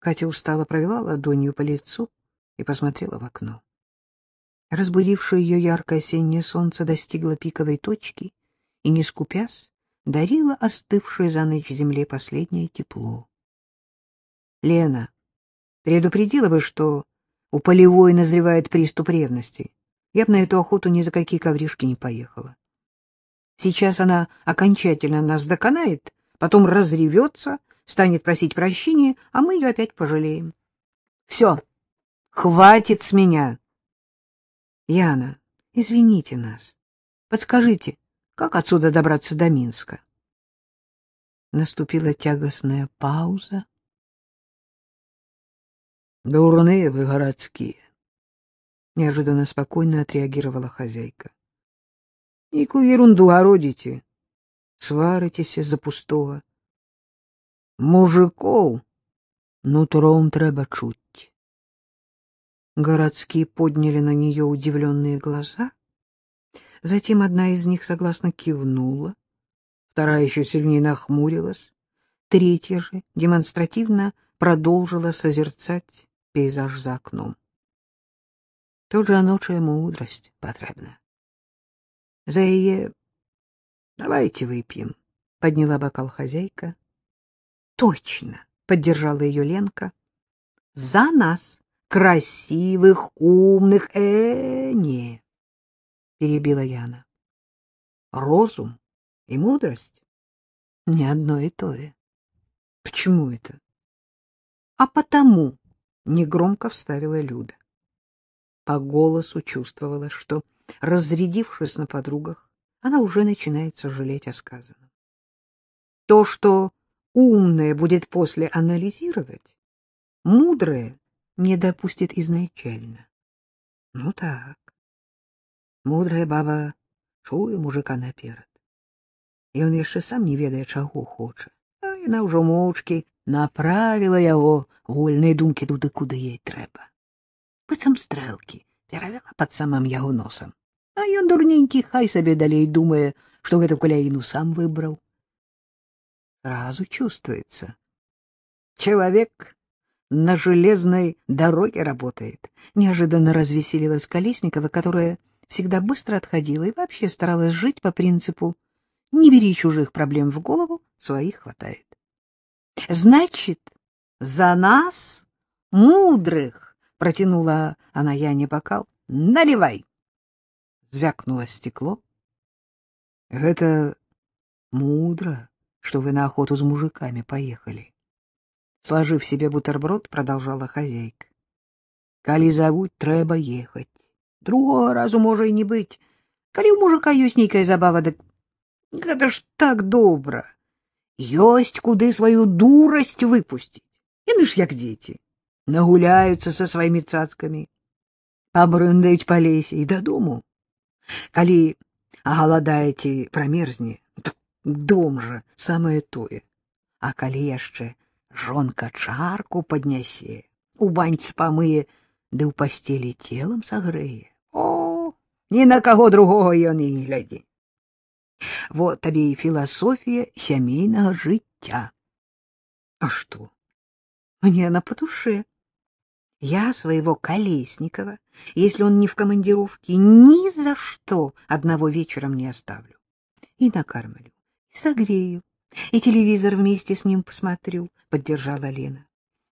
Катя устало провела ладонью по лицу и посмотрела в окно. Разбудившее ее яркое осеннее солнце достигло пиковой точки и, не скупясь, дарило остывшее за ночь земле последнее тепло. Лена предупредила бы, что у полевой назревает приступ ревности. Я бы на эту охоту ни за какие ковришки не поехала. Сейчас она окончательно нас доконает, потом разревется, станет просить прощения, а мы ее опять пожалеем. Все, хватит с меня. Яна, извините нас. Подскажите, как отсюда добраться до Минска? Наступила тягостная пауза. Дурные вы городские. Неожиданно спокойно отреагировала хозяйка. Никакую ерунду городите. Сваритесь из-за пустого. Мужиков нутром треба чуть. Городские подняли на нее удивленные глаза. Затем одна из них согласно кивнула, вторая еще сильнее нахмурилась, третья же демонстративно продолжила созерцать пейзаж за окном. Тут жаночая мудрость потребна. За ее... Давайте выпьем, — подняла бокал хозяйка. Точно, — поддержала ее Ленка. За нас! красивых, умных, э, не, перебила Яна. Розум и мудрость не одно и то же. Почему это? А потому, негромко вставила Люда. По голосу чувствовала, что, разрядившись на подругах, она уже начинает сожалеть о сказанном. То, что умное будет после анализировать, мудрое не допустит изначально. Ну так. Мудрая баба чуе мужика наперад. І он яшчэ сам не ведае, чаго хоча. А яна ўжо моўчкі направіла яго вольныя думкі туды, куды ей трэба. Быццам стрэлкі перавяла пад самым яго носам. А ён дурненькі, хай сабе далей думае, што гэту каляіну сам выбраў. Сразу чувствуется. Человек на железной дороге работает. Неожиданно развеселилась Колесникова, которая всегда быстро отходила и вообще старалась жить по принципу «не бери чужих проблем в голову, своих хватает». «Значит, за нас, мудрых!» — протянула она Яне бокал. «Наливай!» Звякнуло стекло. «Это мудро, что вы на охоту с мужиками поехали». Сложив себе бутерброд, продолжала хозяйка. Калі зовут, трэба ехать. Другого разу можа і не быць. Калі ў мужика ёсць нейкая забава, дык гэта ж так добра. Ёсць куды сваю дурасць выпусціць. Яны ж як дзеці. Нагуляюцца са сваімі цацкамі, пабрындаюць па лесе і дадому. Калі агаладаеце прамерзне, так дом жа самае тое. А калі яшчэ жонка чарку паднясе, у баньцы памые, ды ў пасцелі целам сагрэе. О, ні на каго другого ён і не глядзі. Вот табе і філасофія сямейнага жыцця. А что? Мне она по душе. Я своего Колесникова, если он не в командировке, ни за что одного вечером не оставлю. И накормлю, и согрею, и телевизор вместе с ним посмотрю, — поддержала Лена.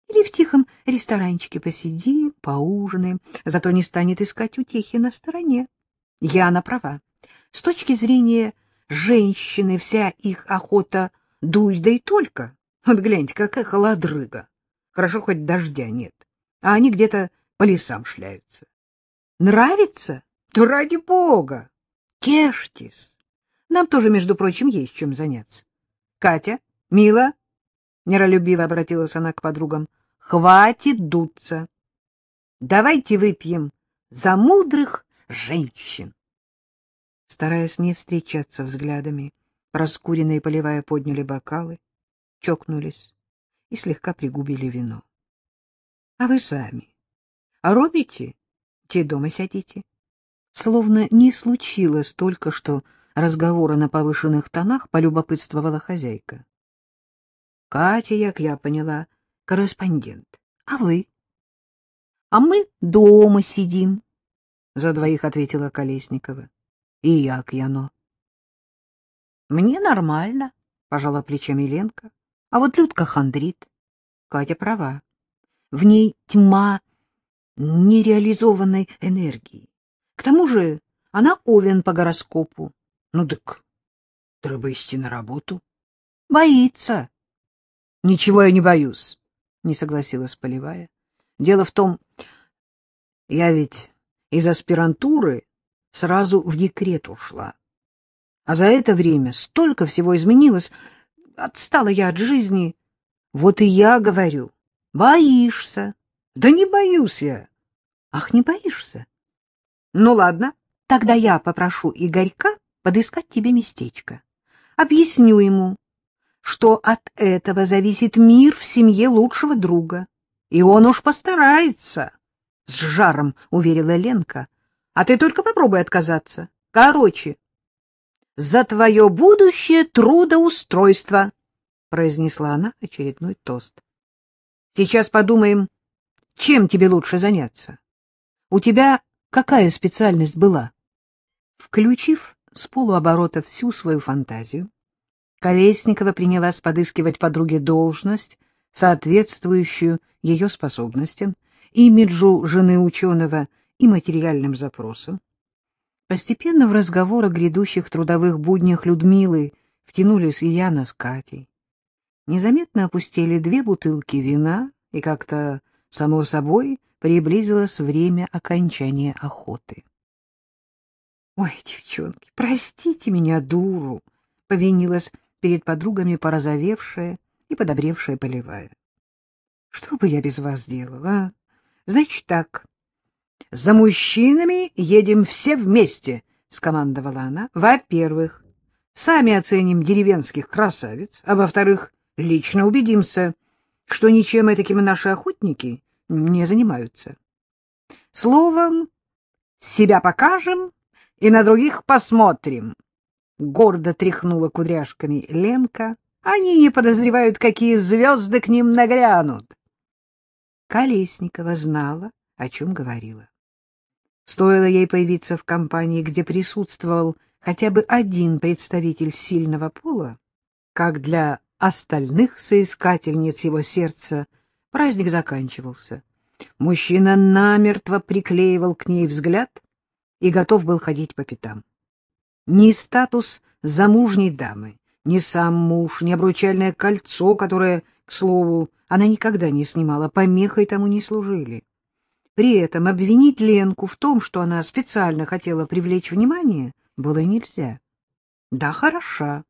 Или в тихом ресторанчике посидим, поужинаем, зато не станет искать утехи на стороне. Яна права. С точки зрения женщины вся их охота дуй да и только. Вот гляньте, какая холодрыга. Хорошо, хоть дождя нет, а они где-то по лесам шляются. Нравится? То ради бога! Кешьтесь. Нам тоже, между прочим, есть чем заняться. Катя, Мила, — миролюбиво обратилась она к подругам, — хватит дуться. Давайте выпьем за мудрых женщин. Стараясь не встречаться взглядами, Проскуренные Полевая подняли бокалы, чокнулись и слегка пригубили вино. — А вы сами? А робите? Те дома сядите. Словно не случилось только что разговора на повышенных тонах, полюбопытствовала хозяйка. Катя, як я поняла, корреспондент. А вы? — А мы дома сидим, — за двоих ответила Колесникова. — И як яно? — Мне нормально, — пожала плечами Ленка. — А вот Людка хандрит. Катя права. В ней тьма нереализованной энергии. К тому же она овен по гороскопу. Ну так, треба идти на работу. Боится. Ничего я не боюсь, не согласилась Полевая. Дело в том, я ведь из аспирантуры сразу в декрет ушла. А за это время столько всего изменилось. Отстала я от жизни. Вот и я говорю, боишься. Да не боюсь я. Ах, не боишься? Ну ладно, тогда я попрошу Игорька подыскать тебе местечко. Объясню ему, что от этого зависит мир в семье лучшего друга. И он уж постарается, — с жаром уверила Ленка. А ты только попробуй отказаться. Короче, за твое будущее трудоустройство, — произнесла она очередной тост. Сейчас подумаем, чем тебе лучше заняться. У тебя какая специальность была? Включив с полуоборота всю свою фантазию, Колесникова принялась подыскивать подруге должность, соответствующую ее способностям, имиджу жены ученого и материальным запросам. Постепенно в разговор о грядущих трудовых буднях Людмилы втянулись и Яна с Катей. Незаметно опустили две бутылки вина, и как-то, само собой, приблизилось время окончания охоты. — Ой, девчонки, простите меня, дуру! — повинилась перед подругами порозовевшая и подобревшая полевая. — Что бы я без вас делала, а? Значит так, за мужчинами едем все вместе, — скомандовала она. — Во-первых, сами оценим деревенских красавиц, а во-вторых, лично убедимся, что ничем этаким наши охотники не занимаются. Словом, себя покажем и на других посмотрим. Гордо тряхнула кудряшками Ленка. Они не подозревают, какие звезды к ним нагрянут. Колесникова знала, о чем говорила. Стоило ей появиться в компании, где присутствовал хотя бы один представитель сильного пола, как для остальных соискательниц его сердца праздник заканчивался. Мужчина намертво приклеивал к ней взгляд и готов был ходить по пятам. Ни статус замужней дамы, ни сам муж, ни обручальное кольцо, которое, к слову, она никогда не снимала, помехой тому не служили. При этом обвинить Ленку в том, что она специально хотела привлечь внимание, было нельзя. Да, хороша,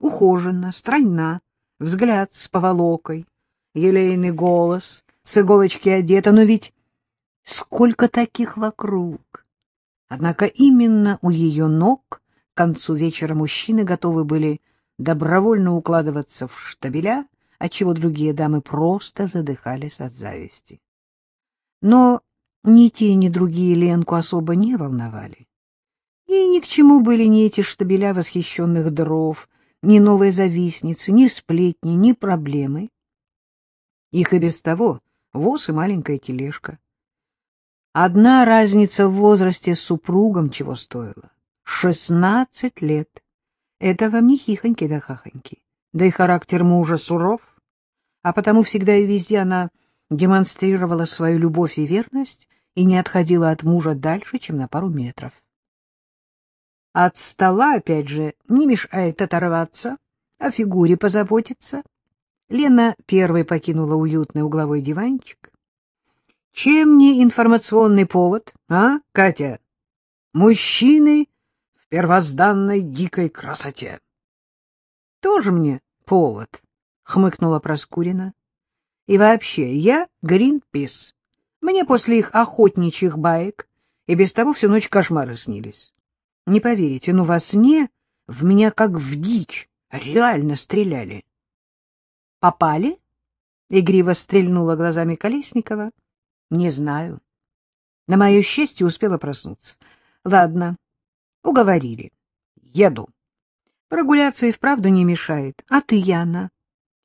ухожена, стройна, взгляд с поволокой, елейный голос, с иголочки одета, но ведь сколько таких вокруг! Однако именно у ее ног к концу вечера мужчины готовы были добровольно укладываться в штабеля, отчего другие дамы просто задыхались от зависти. Но ни те, ни другие Ленку особо не волновали. И ни к чему были ни эти штабеля восхищенных дров, ни новые завистницы, ни сплетни, ни проблемы. Их и без того воз и маленькая тележка. Одна разница в возрасте с супругом чего стоила. Шестнадцать лет. Это вам не хихоньки да хахоньки. Да и характер мужа суров а потому всегда и везде она демонстрировала свою любовь и верность и не отходила от мужа дальше, чем на пару метров. От стола, опять же, не мешает оторваться, о фигуре позаботиться. Лена первой покинула уютный угловой диванчик. Чем не информационный повод, а, Катя? Мужчины в первозданной дикой красоте. Тоже мне повод. — хмыкнула Проскурина. — И вообще, я Гринпис. Мне после их охотничьих баек и без того всю ночь кошмары снились. Не поверите, но во сне в меня как в дичь реально стреляли. — Попали? — игриво стрельнула глазами Колесникова. — Не знаю. На мое счастье успела проснуться. Ладно, уговорили. Еду. Прогуляться и вправду не мешает. А ты, Яна?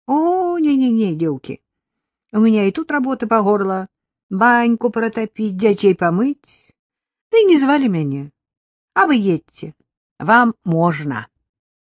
О, не-не-не, девки. У меня и тут работа по горло. Баньку протопить, детей помыть. Да и не звали меня. А вы едьте. Вам можно.